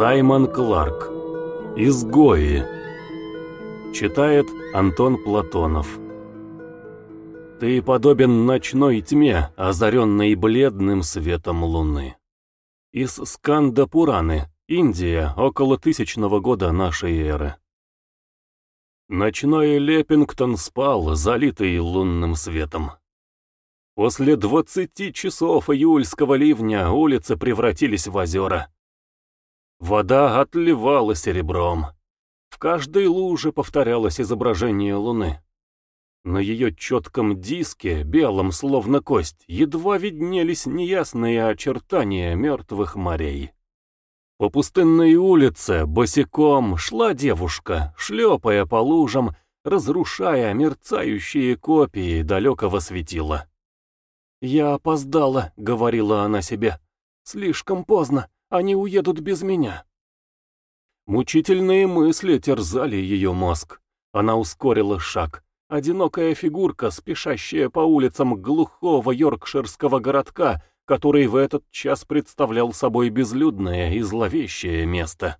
Саймон Кларк. Изгои. Читает Антон Платонов. Ты подобен ночной тьме, озаренной бледным светом луны. Из Сканда Пураны, Индия, около тысячного года нашей эры. Ночной Леппингтон спал, залитый лунным светом. После двадцати часов июльского ливня улицы превратились в озера. Вода отливала серебром. В каждой луже повторялось изображение луны. На ее четком диске, белом словно кость, едва виднелись неясные очертания мертвых морей. По пустынной улице босиком шла девушка, шлепая по лужам, разрушая мерцающие копии далекого светила. «Я опоздала», — говорила она себе. «Слишком поздно. Они уедут без меня. Мучительные мысли терзали ее мозг. Она ускорила шаг. Одинокая фигурка, спешащая по улицам глухого йоркширского городка, который в этот час представлял собой безлюдное и зловещее место.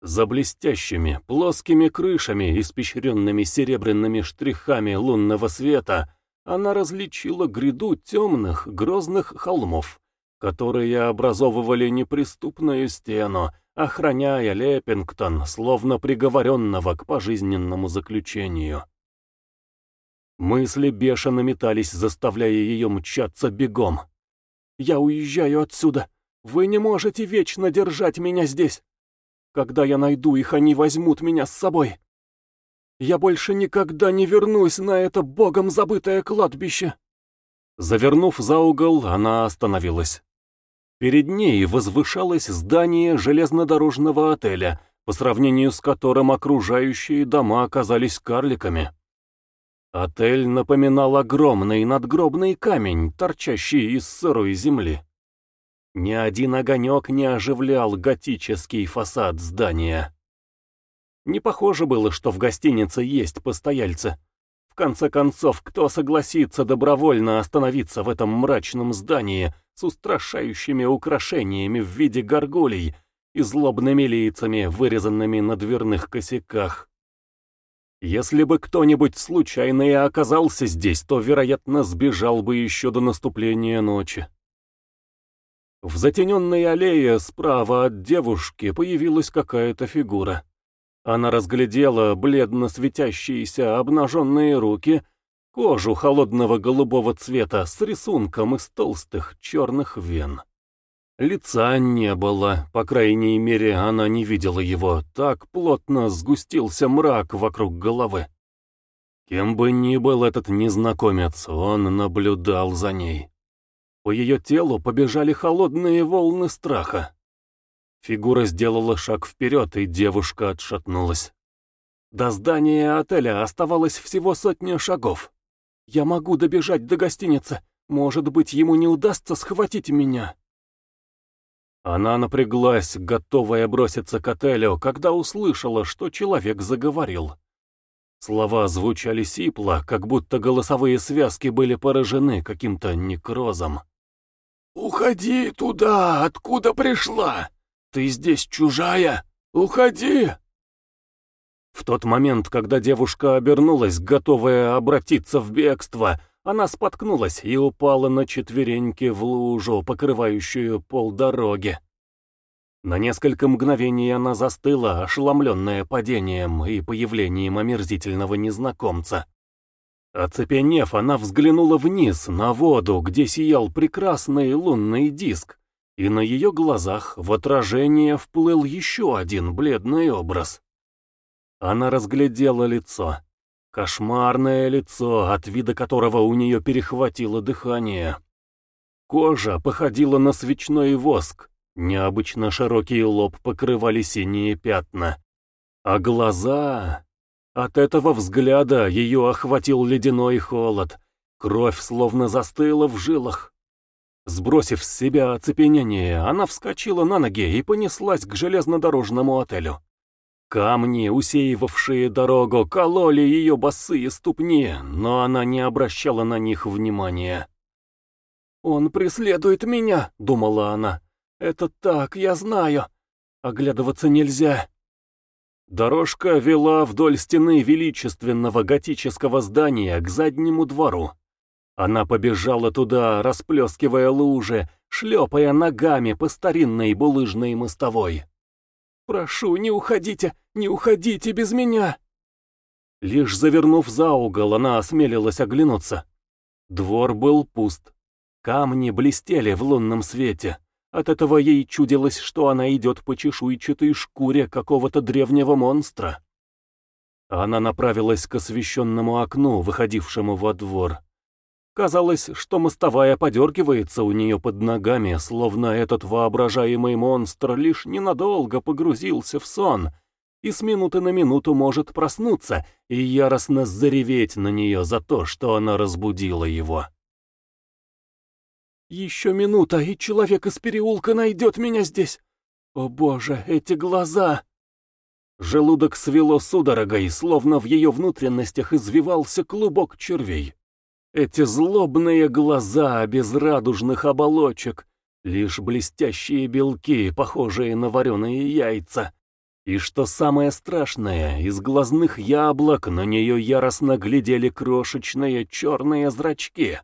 За блестящими, плоскими крышами, испещренными серебряными штрихами лунного света, она различила гряду темных, грозных холмов, которые образовывали неприступную стену, охраняя Леппингтон, словно приговоренного к пожизненному заключению. Мысли бешено метались, заставляя ее мчаться бегом. «Я уезжаю отсюда. Вы не можете вечно держать меня здесь. Когда я найду их, они возьмут меня с собой. Я больше никогда не вернусь на это богом забытое кладбище». Завернув за угол, она остановилась. Перед ней возвышалось здание железнодорожного отеля, по сравнению с которым окружающие дома оказались карликами. Отель напоминал огромный надгробный камень, торчащий из сырой земли. Ни один огонек не оживлял готический фасад здания. Не похоже было, что в гостинице есть постояльцы. Конце концов, кто согласится добровольно остановиться в этом мрачном здании, с устрашающими украшениями в виде горгулей и злобными лицами, вырезанными на дверных косяках. Если бы кто-нибудь случайно и оказался здесь, то, вероятно, сбежал бы еще до наступления ночи. В затененной аллее справа от девушки появилась какая-то фигура. Она разглядела бледно светящиеся обнаженные руки кожу холодного голубого цвета с рисунком из толстых черных вен. Лица не было, по крайней мере, она не видела его, так плотно сгустился мрак вокруг головы. Кем бы ни был этот незнакомец, он наблюдал за ней. По ее телу побежали холодные волны страха. Фигура сделала шаг вперед, и девушка отшатнулась. До здания отеля оставалось всего сотня шагов. Я могу добежать до гостиницы. Может быть, ему не удастся схватить меня. Она напряглась, готовая броситься к отелю, когда услышала, что человек заговорил. Слова звучали сипло, как будто голосовые связки были поражены каким-то некрозом. «Уходи туда, откуда пришла! Ты здесь чужая! Уходи!» В тот момент, когда девушка обернулась, готовая обратиться в бегство, она споткнулась и упала на четвереньки в лужу, покрывающую полдороги. На несколько мгновений она застыла, ошеломленная падением и появлением омерзительного незнакомца. Оцепенев, она взглянула вниз, на воду, где сиял прекрасный лунный диск, и на ее глазах в отражение вплыл еще один бледный образ. Она разглядела лицо. Кошмарное лицо, от вида которого у нее перехватило дыхание. Кожа походила на свечной воск, необычно широкий лоб покрывали синие пятна. А глаза... От этого взгляда ее охватил ледяной холод, кровь словно застыла в жилах. Сбросив с себя оцепенение, она вскочила на ноги и понеслась к железнодорожному отелю. Камни, усеивавшие дорогу, кололи ее босые ступни, но она не обращала на них внимания. «Он преследует меня», — думала она. «Это так, я знаю. Оглядываться нельзя. Дорожка вела вдоль стены величественного готического здания к заднему двору. Она побежала туда, расплескивая лужи, шлепая ногами по старинной булыжной мостовой. «Прошу, не уходите, не уходите без меня!» Лишь завернув за угол, она осмелилась оглянуться. Двор был пуст. Камни блестели в лунном свете. От этого ей чудилось, что она идет по чешуйчатой шкуре какого-то древнего монстра. Она направилась к освещенному окну, выходившему во двор. Казалось, что мостовая подергивается у нее под ногами, словно этот воображаемый монстр лишь ненадолго погрузился в сон и с минуты на минуту может проснуться и яростно зареветь на нее за то, что она разбудила его. «Еще минута, и человек из переулка найдет меня здесь! О боже, эти глаза!» Желудок свело судорогой, словно в ее внутренностях извивался клубок червей. Эти злобные глаза без радужных оболочек, лишь блестящие белки, похожие на вареные яйца. И что самое страшное, из глазных яблок на нее яростно глядели крошечные черные зрачки.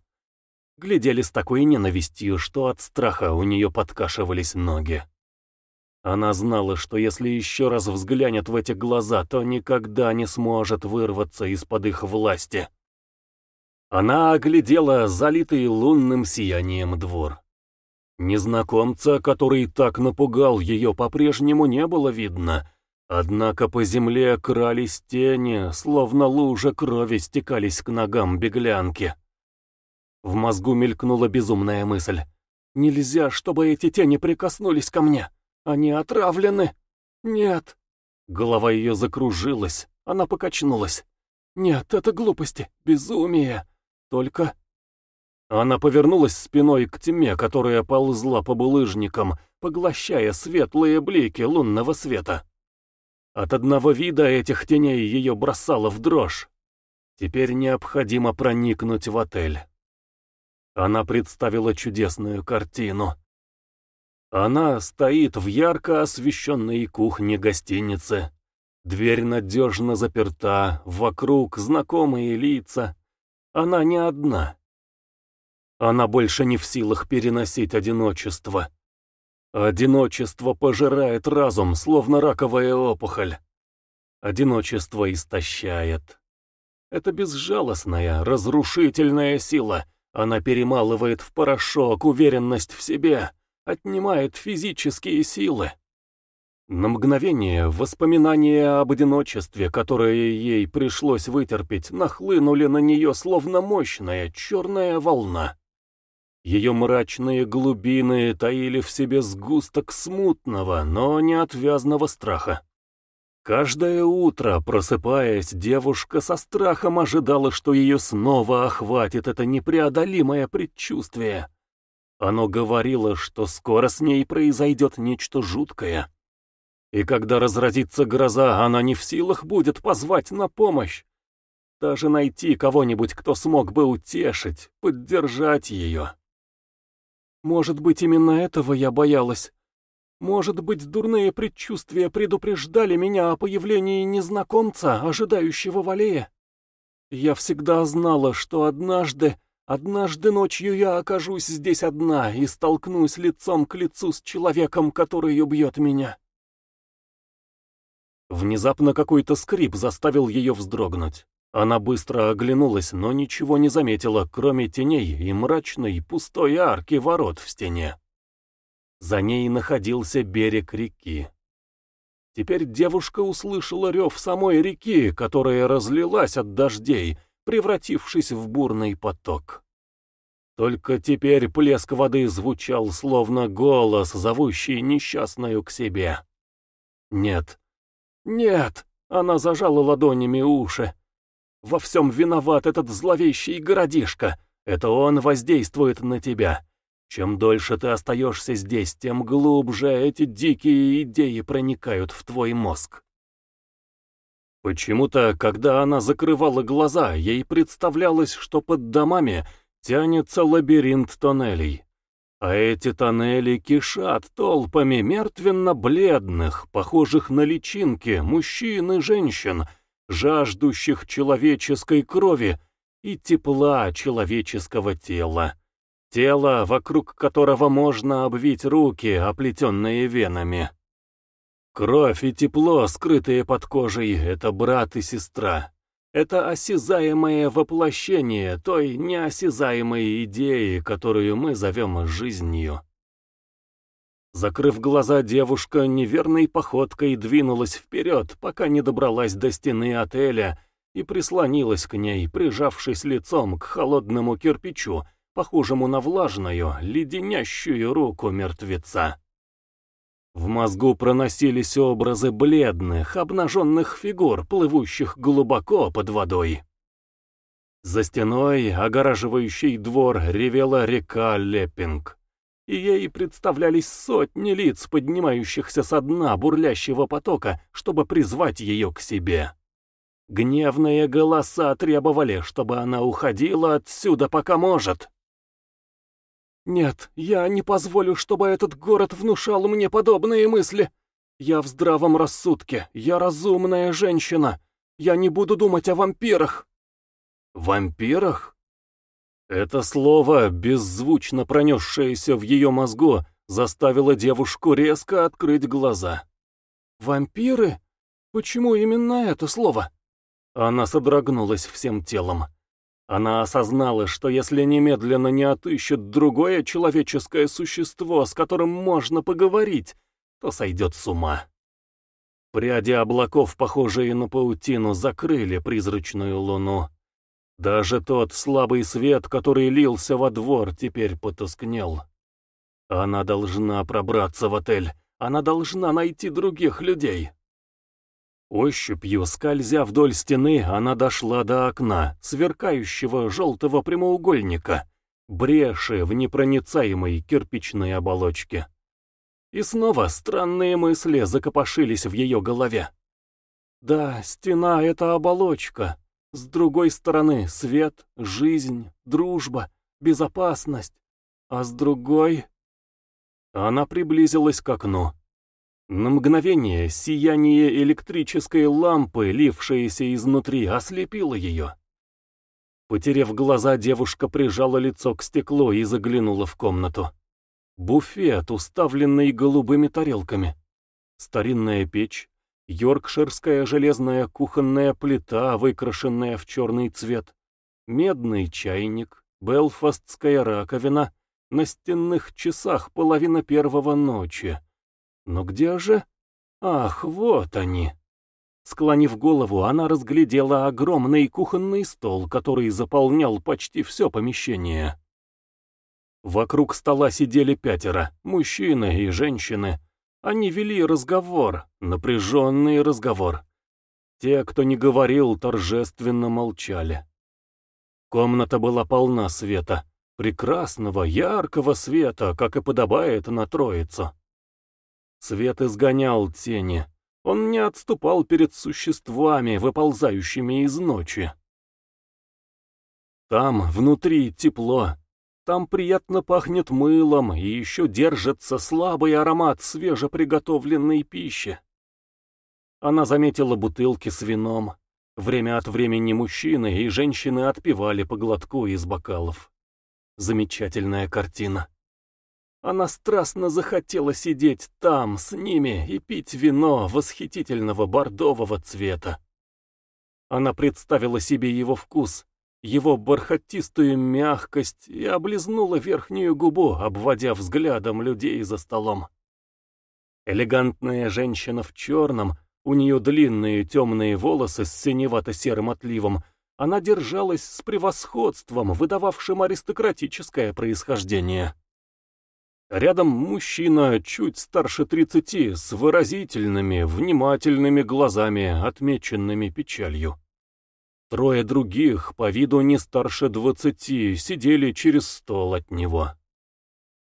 Глядели с такой ненавистью, что от страха у нее подкашивались ноги. Она знала, что если еще раз взглянет в эти глаза, то никогда не сможет вырваться из-под их власти. Она оглядела залитый лунным сиянием двор. Незнакомца, который так напугал ее, по-прежнему не было видно, однако по земле крались тени, словно лужа крови стекались к ногам беглянки. В мозгу мелькнула безумная мысль. «Нельзя, чтобы эти тени прикоснулись ко мне! Они отравлены! Нет!» Голова ее закружилась, она покачнулась. «Нет, это глупости, безумие!» Только... Она повернулась спиной к тьме, которая ползла по булыжникам, поглощая светлые блики лунного света. От одного вида этих теней ее бросало в дрожь. Теперь необходимо проникнуть в отель. Она представила чудесную картину. Она стоит в ярко освещенной кухне гостиницы. Дверь надежно заперта, вокруг знакомые лица. Она не одна. Она больше не в силах переносить одиночество. Одиночество пожирает разум, словно раковая опухоль. Одиночество истощает. Это безжалостная, разрушительная сила. Она перемалывает в порошок уверенность в себе, отнимает физические силы. На мгновение воспоминания об одиночестве, которое ей пришлось вытерпеть, нахлынули на нее словно мощная черная волна. Ее мрачные глубины таили в себе сгусток смутного, но неотвязного страха. Каждое утро, просыпаясь, девушка со страхом ожидала, что ее снова охватит это непреодолимое предчувствие. Оно говорило, что скоро с ней произойдет нечто жуткое. И когда разразится гроза, она не в силах будет позвать на помощь. Даже найти кого-нибудь, кто смог бы утешить, поддержать ее. Может быть, именно этого я боялась. Может быть, дурные предчувствия предупреждали меня о появлении незнакомца, ожидающего в аллее. Я всегда знала, что однажды, однажды ночью я окажусь здесь одна и столкнусь лицом к лицу с человеком, который убьет меня. Внезапно какой-то скрип заставил ее вздрогнуть. Она быстро оглянулась, но ничего не заметила, кроме теней и мрачной пустой арки ворот в стене. За ней находился берег реки. Теперь девушка услышала рев самой реки, которая разлилась от дождей, превратившись в бурный поток. Только теперь плеск воды звучал, словно голос, зовущий несчастную к себе. Нет, «Нет!» — она зажала ладонями уши. «Во всем виноват этот зловещий городишко. Это он воздействует на тебя. Чем дольше ты остаешься здесь, тем глубже эти дикие идеи проникают в твой мозг». Почему-то, когда она закрывала глаза, ей представлялось, что под домами тянется лабиринт тоннелей. А эти тоннели кишат толпами мертвенно-бледных, похожих на личинки, мужчин и женщин, жаждущих человеческой крови и тепла человеческого тела. Тело, вокруг которого можно обвить руки, оплетенные венами. Кровь и тепло, скрытые под кожей, — это брат и сестра. Это осязаемое воплощение той неосязаемой идеи, которую мы зовем жизнью. Закрыв глаза, девушка неверной походкой двинулась вперед, пока не добралась до стены отеля и прислонилась к ней, прижавшись лицом к холодному кирпичу, похожему на влажную, леденящую руку мертвеца. В мозгу проносились образы бледных, обнаженных фигур, плывущих глубоко под водой. За стеной, огораживающей двор, ревела река Леппинг, и ей представлялись сотни лиц, поднимающихся со дна бурлящего потока, чтобы призвать ее к себе. Гневные голоса требовали, чтобы она уходила отсюда, пока может. Нет, я не позволю, чтобы этот город внушал мне подобные мысли. Я в здравом рассудке, я разумная женщина. Я не буду думать о вампирах. Вампирах? Это слово, беззвучно пронесшееся в ее мозгу, заставило девушку резко открыть глаза. «Вампиры? Почему именно это слово?» Она содрогнулась всем телом. Она осознала, что если немедленно не отыщет другое человеческое существо, с которым можно поговорить, то сойдет с ума. Пряди облаков, похожие на паутину, закрыли призрачную луну. Даже тот слабый свет, который лился во двор, теперь потускнел. Она должна пробраться в отель. Она должна найти других людей. Ощупью, скользя вдоль стены, она дошла до окна, сверкающего желтого прямоугольника, бреши в непроницаемой кирпичной оболочке. И снова странные мысли закопошились в ее голове. Да, стена — это оболочка. С другой стороны — свет, жизнь, дружба, безопасность. А с другой... Она приблизилась к окну. На мгновение сияние электрической лампы, лившееся изнутри, ослепило ее. Потерев глаза, девушка прижала лицо к стеклу и заглянула в комнату. Буфет, уставленный голубыми тарелками. Старинная печь, йоркширская железная кухонная плита, выкрашенная в черный цвет, медный чайник, белфастская раковина, на стенных часах половина первого ночи. Но где же? Ах, вот они. Склонив голову, она разглядела огромный кухонный стол, который заполнял почти все помещение. Вокруг стола сидели пятеро, мужчины и женщины. Они вели разговор, напряженный разговор. Те, кто не говорил, торжественно молчали. Комната была полна света, прекрасного, яркого света, как и подобает на Троицу. Свет изгонял тени. Он не отступал перед существами, выползающими из ночи. Там, внутри, тепло. Там приятно пахнет мылом, и еще держится слабый аромат свежеприготовленной пищи. Она заметила бутылки с вином. Время от времени мужчины и женщины отпивали по глотку из бокалов. Замечательная картина. Она страстно захотела сидеть там, с ними, и пить вино восхитительного бордового цвета. Она представила себе его вкус, его бархатистую мягкость и облизнула верхнюю губу, обводя взглядом людей за столом. Элегантная женщина в черном, у нее длинные темные волосы с синевато-серым отливом, она держалась с превосходством, выдававшим аристократическое происхождение. Рядом мужчина чуть старше тридцати, с выразительными, внимательными глазами, отмеченными печалью. Трое других, по виду не старше двадцати, сидели через стол от него.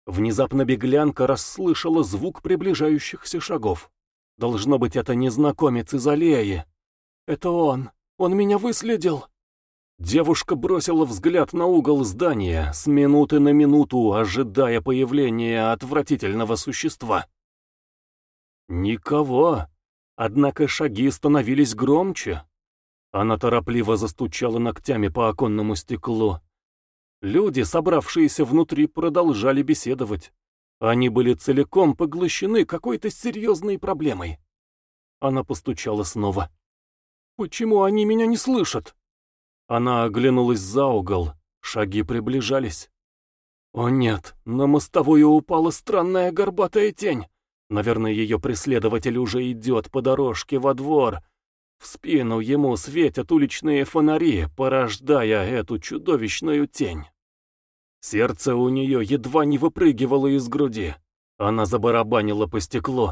Внезапно беглянка расслышала звук приближающихся шагов. Должно быть, это незнакомец из аллеи. Это он. Он меня выследил. Девушка бросила взгляд на угол здания, с минуты на минуту ожидая появления отвратительного существа. Никого. Однако шаги становились громче. Она торопливо застучала ногтями по оконному стеклу. Люди, собравшиеся внутри, продолжали беседовать. Они были целиком поглощены какой-то серьезной проблемой. Она постучала снова. «Почему они меня не слышат?» Она оглянулась за угол. Шаги приближались. «О нет, на мостовую упала странная горбатая тень. Наверное, ее преследователь уже идет по дорожке во двор. В спину ему светят уличные фонари, порождая эту чудовищную тень. Сердце у нее едва не выпрыгивало из груди. Она забарабанила по стеклу.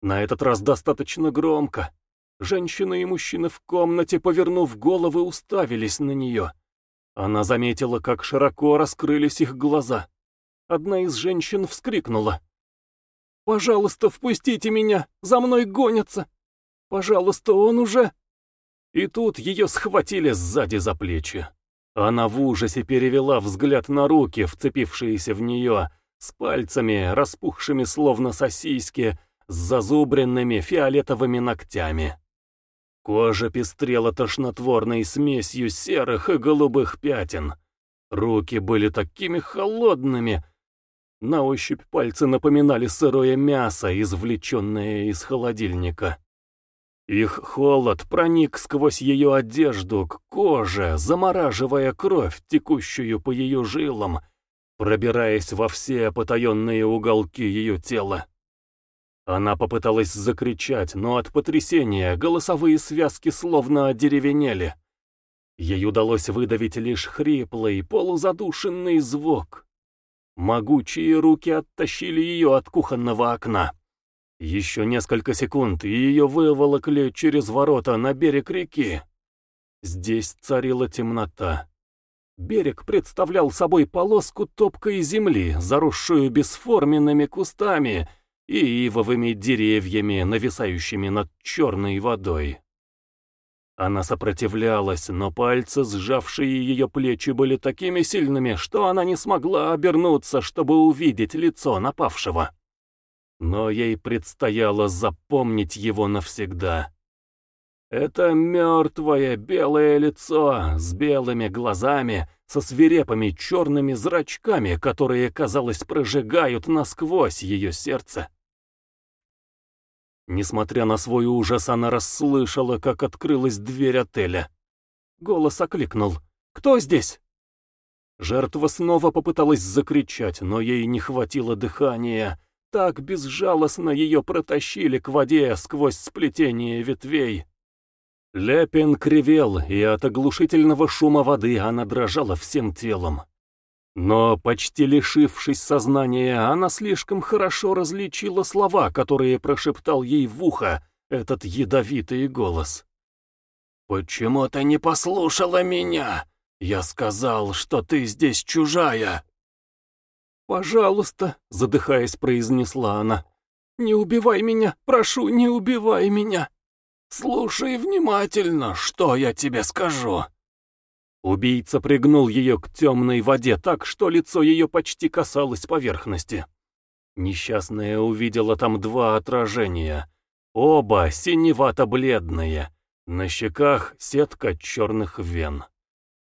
На этот раз достаточно громко. Женщина и мужчина в комнате, повернув головы, уставились на нее. Она заметила, как широко раскрылись их глаза. Одна из женщин вскрикнула. «Пожалуйста, впустите меня! За мной гонятся! Пожалуйста, он уже...» И тут ее схватили сзади за плечи. Она в ужасе перевела взгляд на руки, вцепившиеся в нее, с пальцами, распухшими словно сосиски, с зазубренными фиолетовыми ногтями. Кожа пестрела тошнотворной смесью серых и голубых пятен. Руки были такими холодными, на ощупь пальцы напоминали сырое мясо, извлеченное из холодильника. Их холод проник сквозь ее одежду к коже, замораживая кровь, текущую по ее жилам, пробираясь во все потаенные уголки ее тела. Она попыталась закричать, но от потрясения голосовые связки словно одеревенели. Ей удалось выдавить лишь хриплый, полузадушенный звук. Могучие руки оттащили ее от кухонного окна. Еще несколько секунд, и ее выволокли через ворота на берег реки. Здесь царила темнота. Берег представлял собой полоску топкой земли, заросшую бесформенными кустами и ивовыми деревьями, нависающими над черной водой. Она сопротивлялась, но пальцы, сжавшие ее плечи, были такими сильными, что она не смогла обернуться, чтобы увидеть лицо напавшего. Но ей предстояло запомнить его навсегда. Это мертвое белое лицо с белыми глазами, со свирепыми черными зрачками, которые, казалось, прожигают насквозь ее сердце. Несмотря на свой ужас, она расслышала, как открылась дверь отеля. Голос окликнул. «Кто здесь?» Жертва снова попыталась закричать, но ей не хватило дыхания. Так безжалостно ее протащили к воде сквозь сплетение ветвей. Лепин кривел, и от оглушительного шума воды она дрожала всем телом. Но, почти лишившись сознания, она слишком хорошо различила слова, которые прошептал ей в ухо этот ядовитый голос. «Почему ты не послушала меня? Я сказал, что ты здесь чужая!» «Пожалуйста», — задыхаясь, произнесла она, — «не убивай меня, прошу, не убивай меня!» «Слушай внимательно, что я тебе скажу!» Убийца пригнул ее к темной воде так, что лицо ее почти касалось поверхности. Несчастная увидела там два отражения. Оба синевато-бледные. На щеках сетка черных вен.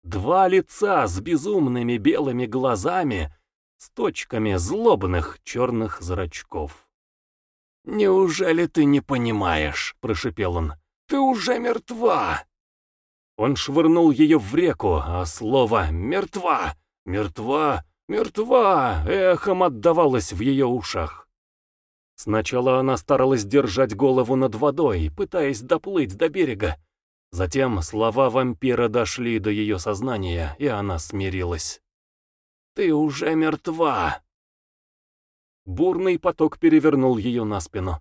Два лица с безумными белыми глазами, с точками злобных черных зрачков. «Неужели ты не понимаешь?» — прошепел он. «Ты уже мертва!» Он швырнул ее в реку, а слово «мертва», «мертва», «мертва» эхом отдавалось в ее ушах. Сначала она старалась держать голову над водой, пытаясь доплыть до берега. Затем слова вампира дошли до ее сознания, и она смирилась. «Ты уже мертва!» Бурный поток перевернул ее на спину.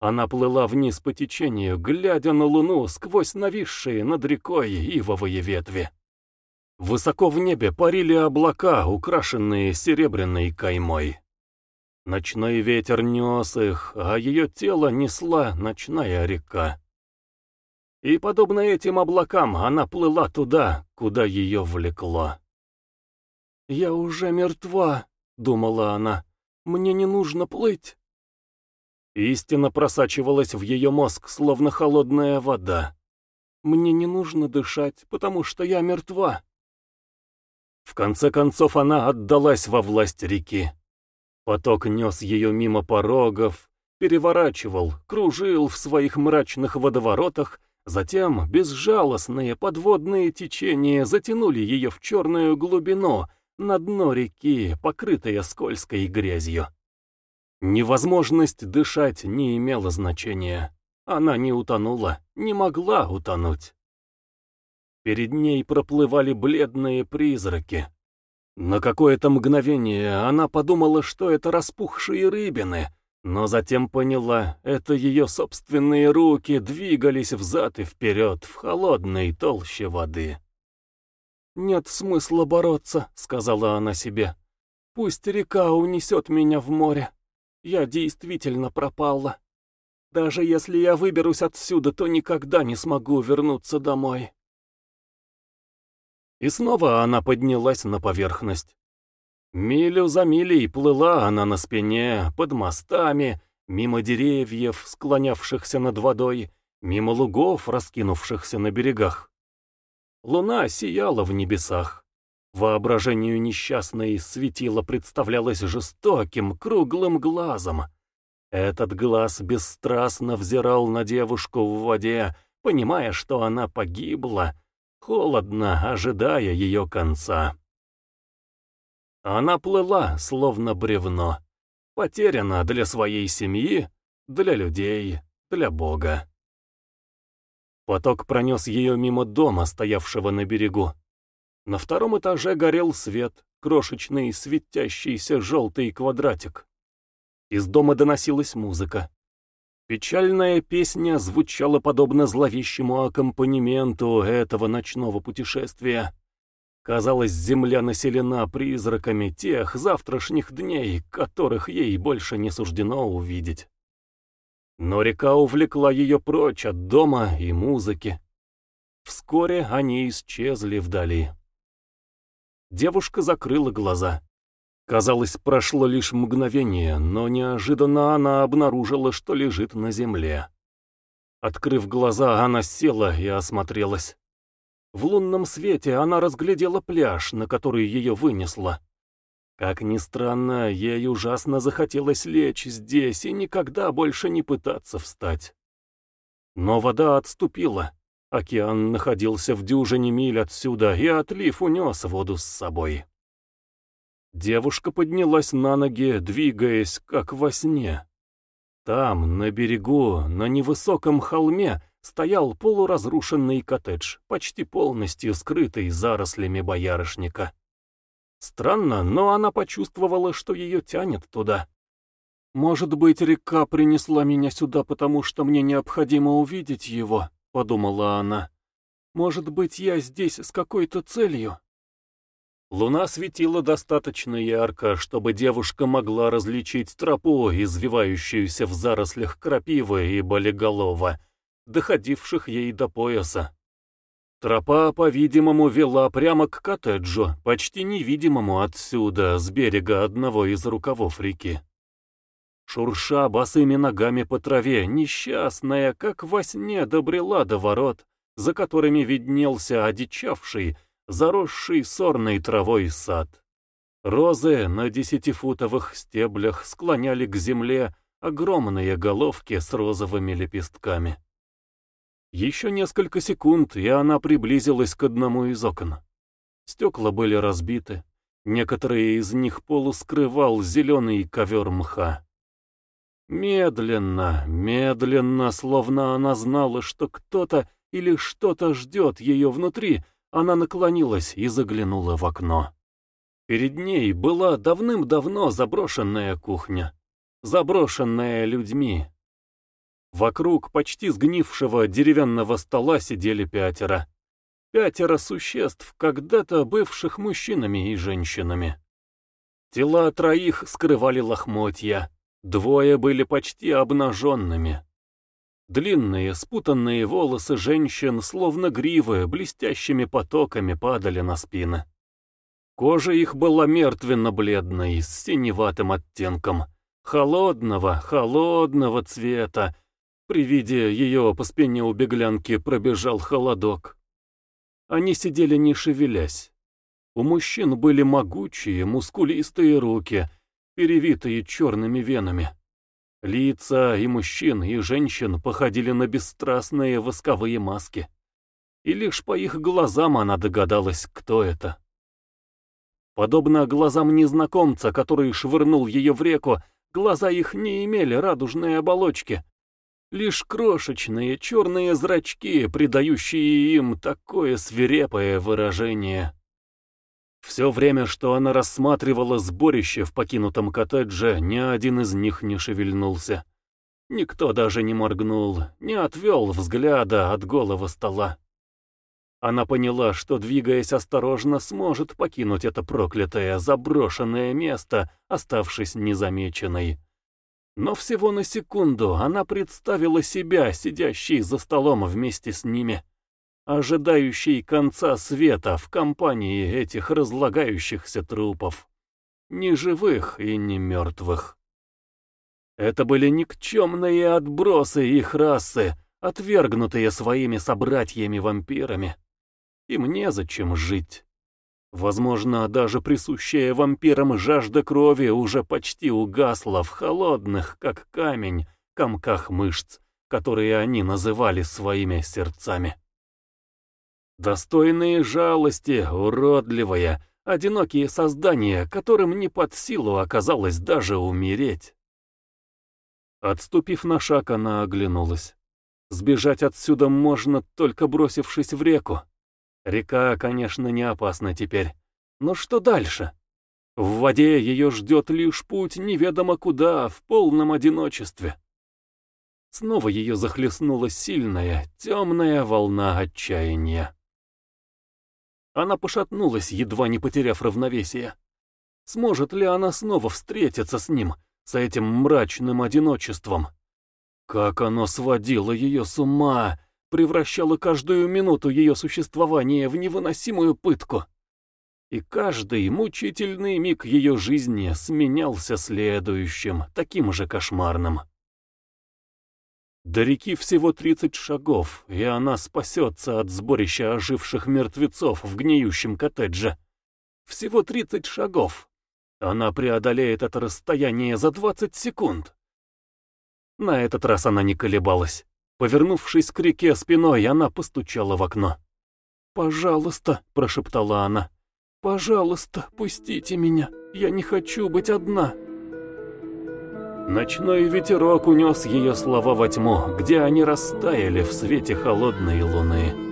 Она плыла вниз по течению, глядя на луну сквозь нависшие над рекой ивовые ветви. Высоко в небе парили облака, украшенные серебряной каймой. Ночной ветер нес их, а ее тело несла ночная река. И, подобно этим облакам, она плыла туда, куда ее влекло. «Я уже мертва», — думала она. «Мне не нужно плыть». Истина просачивалась в ее мозг, словно холодная вода. «Мне не нужно дышать, потому что я мертва». В конце концов она отдалась во власть реки. Поток нес ее мимо порогов, переворачивал, кружил в своих мрачных водоворотах, затем безжалостные подводные течения затянули ее в черную глубину, на дно реки, покрытое скользкой грязью. Невозможность дышать не имела значения. Она не утонула, не могла утонуть. Перед ней проплывали бледные призраки. На какое-то мгновение она подумала, что это распухшие рыбины, но затем поняла, это ее собственные руки двигались взад и вперед в холодной толще воды. «Нет смысла бороться», — сказала она себе. «Пусть река унесет меня в море. Я действительно пропала. Даже если я выберусь отсюда, то никогда не смогу вернуться домой». И снова она поднялась на поверхность. Милю за милей плыла она на спине, под мостами, мимо деревьев, склонявшихся над водой, мимо лугов, раскинувшихся на берегах. Луна сияла в небесах. Воображению несчастной светило представлялось жестоким, круглым глазом. Этот глаз бесстрастно взирал на девушку в воде, понимая, что она погибла, холодно ожидая ее конца. Она плыла, словно бревно, потеряна для своей семьи, для людей, для Бога. Поток пронес ее мимо дома, стоявшего на берегу. На втором этаже горел свет, крошечный светящийся желтый квадратик. Из дома доносилась музыка. Печальная песня звучала подобно зловещему аккомпанементу этого ночного путешествия. Казалось, земля населена призраками тех завтрашних дней, которых ей больше не суждено увидеть. Но река увлекла ее прочь от дома и музыки. Вскоре они исчезли вдали. Девушка закрыла глаза. Казалось, прошло лишь мгновение, но неожиданно она обнаружила, что лежит на земле. Открыв глаза, она села и осмотрелась. В лунном свете она разглядела пляж, на который ее вынесло. Как ни странно, ей ужасно захотелось лечь здесь и никогда больше не пытаться встать. Но вода отступила. Океан находился в дюжине миль отсюда, и отлив унес воду с собой. Девушка поднялась на ноги, двигаясь, как во сне. Там, на берегу, на невысоком холме, стоял полуразрушенный коттедж, почти полностью скрытый зарослями боярышника. Странно, но она почувствовала, что ее тянет туда. «Может быть, река принесла меня сюда, потому что мне необходимо увидеть его», — подумала она. «Может быть, я здесь с какой-то целью?» Луна светила достаточно ярко, чтобы девушка могла различить тропу, извивающуюся в зарослях крапивы и болиголова, доходивших ей до пояса. Тропа, по-видимому, вела прямо к коттеджу, почти невидимому отсюда, с берега одного из рукавов реки. Шурша босыми ногами по траве, несчастная, как во сне добрела до ворот, за которыми виднелся одичавший, заросший сорной травой сад. Розы на десятифутовых стеблях склоняли к земле огромные головки с розовыми лепестками. Еще несколько секунд, и она приблизилась к одному из окон. Стекла были разбиты, некоторые из них полускрывал зеленый ковер мха. Медленно, медленно, словно она знала, что кто-то или что-то ждет ее внутри, она наклонилась и заглянула в окно. Перед ней была давным-давно заброшенная кухня, заброшенная людьми, Вокруг почти сгнившего деревянного стола сидели пятеро. Пятеро существ, когда-то бывших мужчинами и женщинами. Тела троих скрывали лохмотья, двое были почти обнаженными. Длинные, спутанные волосы женщин, словно гривы, блестящими потоками падали на спины. Кожа их была мертвенно-бледной, с синеватым оттенком, холодного, холодного цвета. При виде ее по спине у беглянки пробежал холодок. Они сидели не шевелясь. У мужчин были могучие, мускулистые руки, перевитые черными венами. Лица и мужчин, и женщин походили на бесстрастные восковые маски. И лишь по их глазам она догадалась, кто это. Подобно глазам незнакомца, который швырнул ее в реку, глаза их не имели радужной оболочки. Лишь крошечные черные зрачки, придающие им такое свирепое выражение. Все время, что она рассматривала сборище в покинутом коттедже, ни один из них не шевельнулся. Никто даже не моргнул, не отвел взгляда от голого стола. Она поняла, что, двигаясь осторожно, сможет покинуть это проклятое, заброшенное место, оставшись незамеченной. Но всего на секунду она представила себя, сидящей за столом вместе с ними ожидающий конца света в компании этих разлагающихся трупов, ни живых и ни мертвых. Это были никчемные отбросы их расы, отвергнутые своими собратьями-вампирами. Им незачем жить. Возможно, даже присущая вампирам жажда крови уже почти угасла в холодных, как камень, комках мышц, которые они называли своими сердцами. Достойные жалости, уродливые, одинокие создания, которым не под силу оказалось даже умереть. Отступив на шаг, она оглянулась. Сбежать отсюда можно, только бросившись в реку. Река, конечно, не опасна теперь. Но что дальше? В воде ее ждет лишь путь неведомо куда, в полном одиночестве. Снова ее захлестнула сильная, темная волна отчаяния. Она пошатнулась, едва не потеряв равновесие. Сможет ли она снова встретиться с ним, с этим мрачным одиночеством? Как оно сводило ее с ума, превращало каждую минуту ее существования в невыносимую пытку. И каждый мучительный миг ее жизни сменялся следующим, таким же кошмарным. До реки всего 30 шагов, и она спасется от сборища оживших мертвецов в гниющем коттедже. Всего 30 шагов. Она преодолеет это расстояние за 20 секунд. На этот раз она не колебалась. Повернувшись к реке спиной, она постучала в окно. «Пожалуйста», — прошептала она, — «пожалуйста, пустите меня, я не хочу быть одна». Ночной ветерок унес ее слова во тьму, где они растаяли в свете холодной луны.